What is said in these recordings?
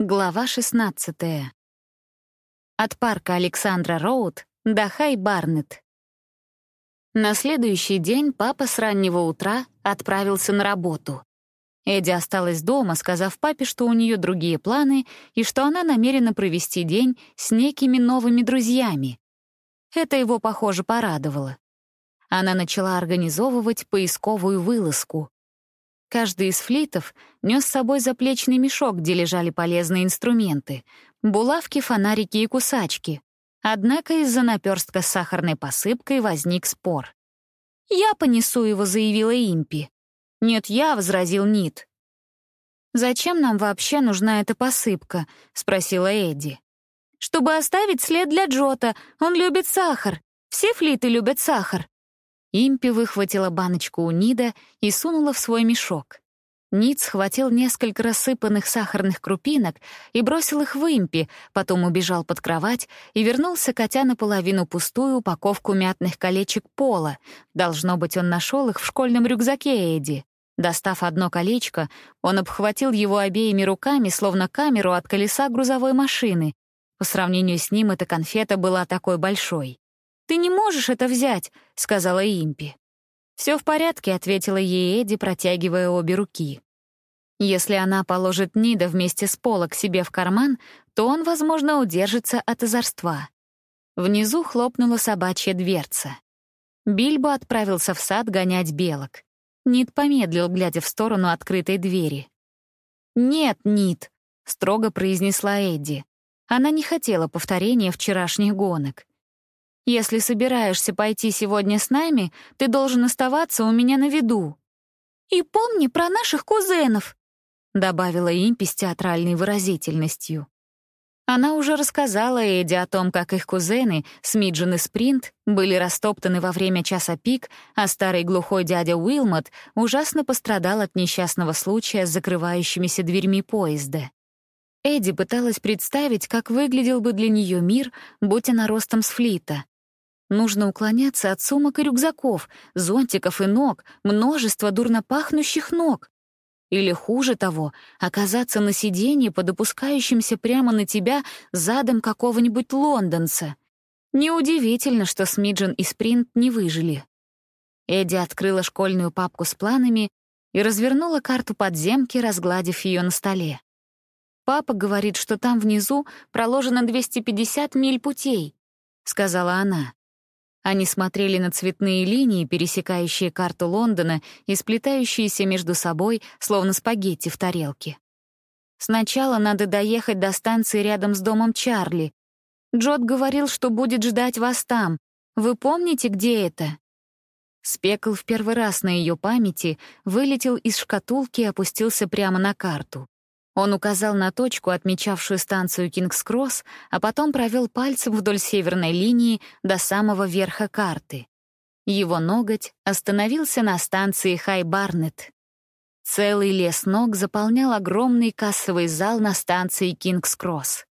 Глава 16. От парка Александра Роуд до Хай Барнет. На следующий день папа с раннего утра отправился на работу. Эдди осталась дома, сказав папе, что у нее другие планы и что она намерена провести день с некими новыми друзьями. Это его, похоже, порадовало. Она начала организовывать поисковую вылазку. Каждый из флитов нес с собой заплечный мешок, где лежали полезные инструменты — булавки, фонарики и кусачки. Однако из-за наперстка с сахарной посыпкой возник спор. «Я понесу его», — заявила Импи. «Нет, я», — возразил Нит. «Зачем нам вообще нужна эта посыпка?» — спросила Эдди. «Чтобы оставить след для Джота. Он любит сахар. Все флиты любят сахар. Импи выхватила баночку у Нида и сунула в свой мешок. Нид схватил несколько рассыпанных сахарных крупинок и бросил их в Импи, потом убежал под кровать и вернулся, котя наполовину пустую упаковку мятных колечек пола. Должно быть, он нашел их в школьном рюкзаке Эдди. Достав одно колечко, он обхватил его обеими руками, словно камеру от колеса грузовой машины. По сравнению с ним эта конфета была такой большой. «Ты не можешь это взять», — сказала Импи. «Все в порядке», — ответила ей Эдди, протягивая обе руки. Если она положит Нида вместе с Пола к себе в карман, то он, возможно, удержится от озорства. Внизу хлопнула собачья дверца. Бильбо отправился в сад гонять белок. Нид помедлил, глядя в сторону открытой двери. «Нет, Нид», — строго произнесла Эдди. Она не хотела повторения вчерашних гонок. Если собираешься пойти сегодня с нами, ты должен оставаться у меня на виду. И помни про наших кузенов, добавила Импи с театральной выразительностью. Она уже рассказала Эдди о том, как их кузены, Смиджин и Спринт, были растоптаны во время часа пик, а старый глухой дядя Уилмот ужасно пострадал от несчастного случая с закрывающимися дверьми поезда. Эдди пыталась представить, как выглядел бы для нее мир, будь она ростом с флита. Нужно уклоняться от сумок и рюкзаков, зонтиков и ног, множество дурно пахнущих ног. Или хуже того, оказаться на сиденье под опускающимся прямо на тебя задом какого-нибудь лондонца. Неудивительно, что Смиджен и Спринт не выжили. Эдди открыла школьную папку с планами и развернула карту подземки, разгладив ее на столе. «Папа говорит, что там внизу проложено 250 миль путей», — сказала она. Они смотрели на цветные линии, пересекающие карту Лондона и сплетающиеся между собой, словно спагетти в тарелке. Сначала надо доехать до станции рядом с домом Чарли. Джот говорил, что будет ждать вас там. Вы помните, где это? Спекл в первый раз на ее памяти вылетел из шкатулки и опустился прямо на карту. Он указал на точку, отмечавшую станцию Кингс-Кросс, а потом провел пальцем вдоль северной линии до самого верха карты. Его ноготь остановился на станции Хай-Барнет. Целый лес ног заполнял огромный кассовый зал на станции Кингс-Кросс.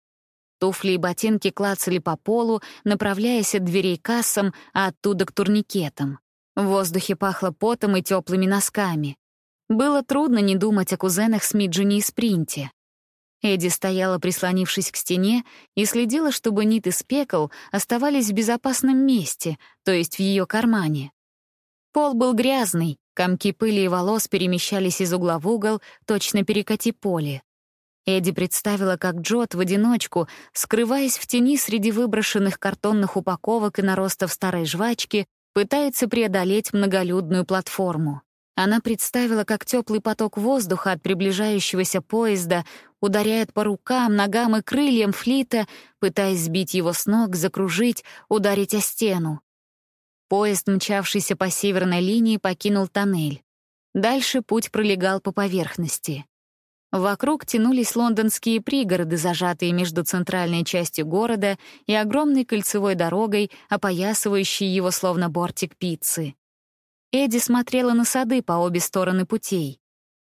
Туфли и ботинки клацали по полу, направляясь от дверей кассам, а оттуда к турникетам. В воздухе пахло потом и теплыми носками. Было трудно не думать о кузенах Смиджине и Спринте. Эдди стояла, прислонившись к стене, и следила, чтобы Нит и Спекл оставались в безопасном месте, то есть в ее кармане. Пол был грязный, комки пыли и волос перемещались из угла в угол, точно перекати поле. Эдди представила, как Джот в одиночку, скрываясь в тени среди выброшенных картонных упаковок и наростов старой жвачки, пытается преодолеть многолюдную платформу. Она представила, как теплый поток воздуха от приближающегося поезда ударяет по рукам, ногам и крыльям флита, пытаясь сбить его с ног, закружить, ударить о стену. Поезд, мчавшийся по северной линии, покинул тоннель. Дальше путь пролегал по поверхности. Вокруг тянулись лондонские пригороды, зажатые между центральной частью города и огромной кольцевой дорогой, опоясывающей его словно бортик пиццы. Эдди смотрела на сады по обе стороны путей.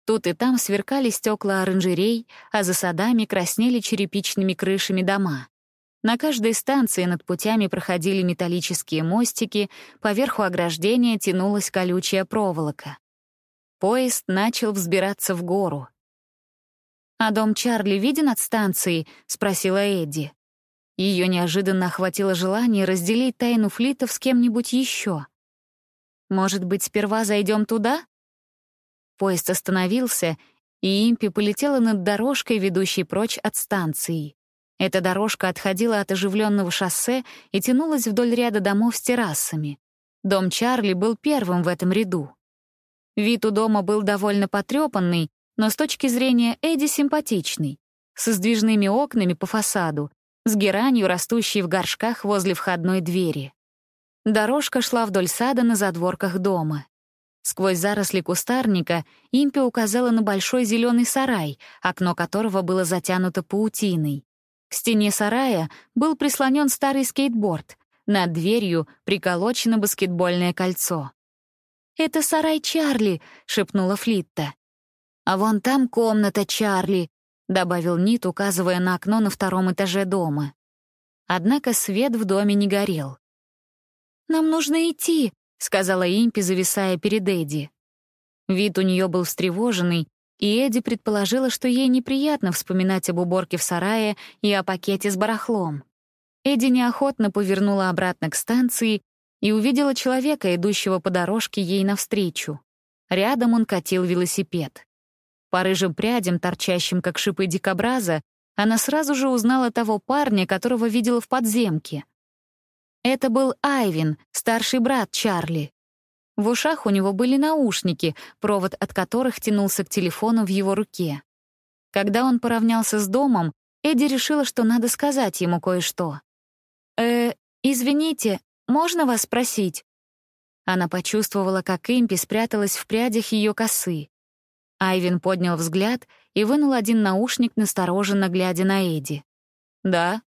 Тут и там сверкали стекла оранжерей, а за садами краснели черепичными крышами дома. На каждой станции над путями проходили металлические мостики, поверху ограждения тянулась колючая проволока. Поезд начал взбираться в гору. «А дом Чарли виден от станции?» — спросила Эдди. Ее неожиданно охватило желание разделить тайну флитов с кем-нибудь еще. «Может быть, сперва зайдем туда?» Поезд остановился, и Импи полетела над дорожкой, ведущей прочь от станции. Эта дорожка отходила от оживленного шоссе и тянулась вдоль ряда домов с террасами. Дом Чарли был первым в этом ряду. Вид у дома был довольно потрепанный, но с точки зрения Эдди симпатичный, со сдвижными окнами по фасаду, с геранью, растущей в горшках возле входной двери. Дорожка шла вдоль сада на задворках дома. Сквозь заросли кустарника Импи указала на большой зеленый сарай, окно которого было затянуто паутиной. К стене сарая был прислонен старый скейтборд, над дверью приколочено баскетбольное кольцо. «Это сарай Чарли», — шепнула Флитта. «А вон там комната Чарли», — добавил Нит, указывая на окно на втором этаже дома. Однако свет в доме не горел. «Нам нужно идти», — сказала Импи, зависая перед Эдди. Вид у нее был встревоженный, и Эдди предположила, что ей неприятно вспоминать об уборке в сарае и о пакете с барахлом. Эдди неохотно повернула обратно к станции и увидела человека, идущего по дорожке ей навстречу. Рядом он катил велосипед. По рыжим прядям, торчащим как шипы дикобраза, она сразу же узнала того парня, которого видела в подземке. Это был Айвин, старший брат Чарли. В ушах у него были наушники, провод от которых тянулся к телефону в его руке. Когда он поравнялся с домом, Эдди решила, что надо сказать ему кое-что. «Э, извините, можно вас спросить?» Она почувствовала, как Импи спряталась в прядях ее косы. Айвин поднял взгляд и вынул один наушник, настороженно глядя на Эдди. «Да».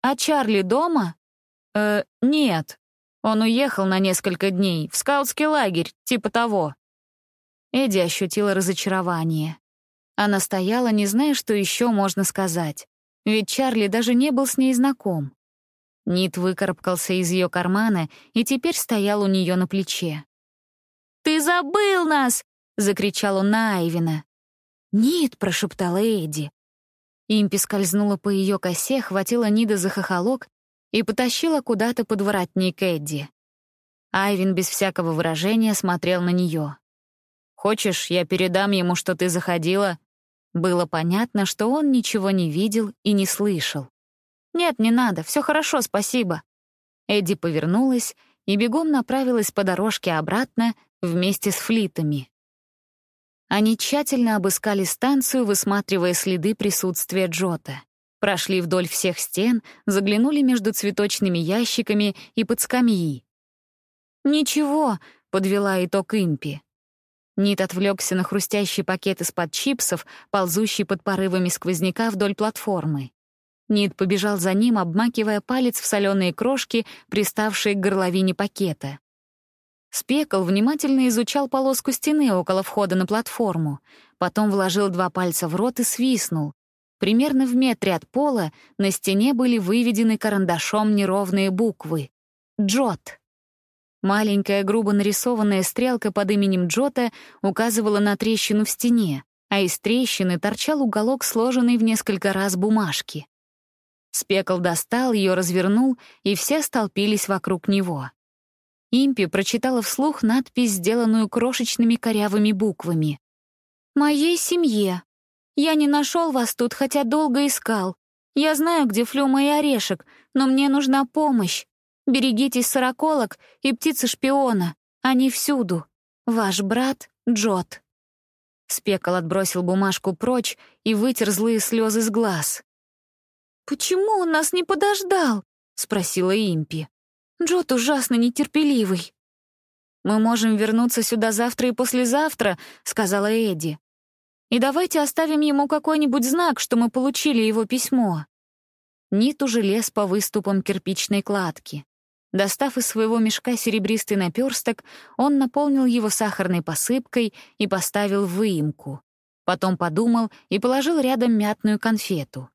«А Чарли дома?» «Э, нет», он уехал на несколько дней, в скаутский лагерь, типа того. Эдди ощутила разочарование. Она стояла, не зная, что еще можно сказать. Ведь Чарли даже не был с ней знаком. Нит выкарабкался из ее кармана и теперь стоял у нее на плече. «Ты забыл нас!» — закричал он на Айвина. «Нит!» — прошептала Эдди. Импи скользнула по ее косе, хватила Нида за хохолок и потащила куда-то под воротник Эдди. Айвин без всякого выражения смотрел на нее. «Хочешь, я передам ему, что ты заходила?» Было понятно, что он ничего не видел и не слышал. «Нет, не надо, все хорошо, спасибо». Эдди повернулась и бегом направилась по дорожке обратно вместе с флитами. Они тщательно обыскали станцию, высматривая следы присутствия Джота. Прошли вдоль всех стен, заглянули между цветочными ящиками и под скамьи. «Ничего», — подвела итог Импи. Нит отвлекся на хрустящий пакет из-под чипсов, ползущий под порывами сквозняка вдоль платформы. Нит побежал за ним, обмакивая палец в соленые крошки, приставшие к горловине пакета. Спекл внимательно изучал полоску стены около входа на платформу, потом вложил два пальца в рот и свистнул. Примерно в метре от пола на стене были выведены карандашом неровные буквы. «Джот». Маленькая грубо нарисованная стрелка под именем Джота указывала на трещину в стене, а из трещины торчал уголок сложенный в несколько раз бумажки. Спекл достал ее, развернул, и все столпились вокруг него. Импи прочитала вслух надпись, сделанную крошечными корявыми буквами. «Моей семье. Я не нашел вас тут, хотя долго искал. Я знаю, где Флюма и Орешек, но мне нужна помощь. Берегитесь сороколок и птицы-шпиона. Они всюду. Ваш брат Джот». Спекл отбросил бумажку прочь и вытер злые слезы с глаз. «Почему он нас не подождал?» — спросила Импи. «Джот ужасно нетерпеливый». «Мы можем вернуться сюда завтра и послезавтра», — сказала Эдди. И давайте оставим ему какой-нибудь знак, что мы получили его письмо». Нит уже лез по выступам кирпичной кладки. Достав из своего мешка серебристый наперсток, он наполнил его сахарной посыпкой и поставил в выемку. Потом подумал и положил рядом мятную конфету.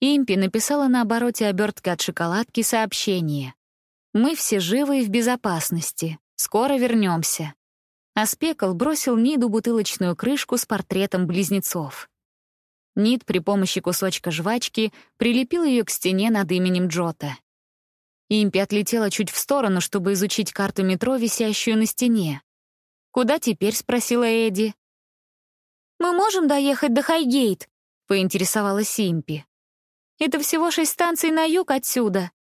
Импи написала на обороте обертки от шоколадки сообщение. «Мы все живы и в безопасности. Скоро вернемся а Спекл бросил Ниду бутылочную крышку с портретом близнецов. Нит при помощи кусочка жвачки прилепил ее к стене над именем Джота. Импи отлетела чуть в сторону, чтобы изучить карту метро, висящую на стене. «Куда теперь?» — спросила Эдди. «Мы можем доехать до Хайгейт?» — поинтересовалась Импи. «Это всего шесть станций на юг отсюда».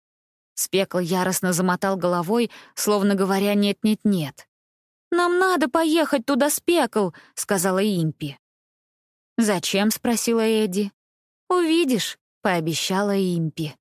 Спекл яростно замотал головой, словно говоря «нет-нет-нет». «Нам надо поехать туда, Спекл», — сказала Импи. «Зачем?» — спросила Эдди. «Увидишь», — пообещала Импи.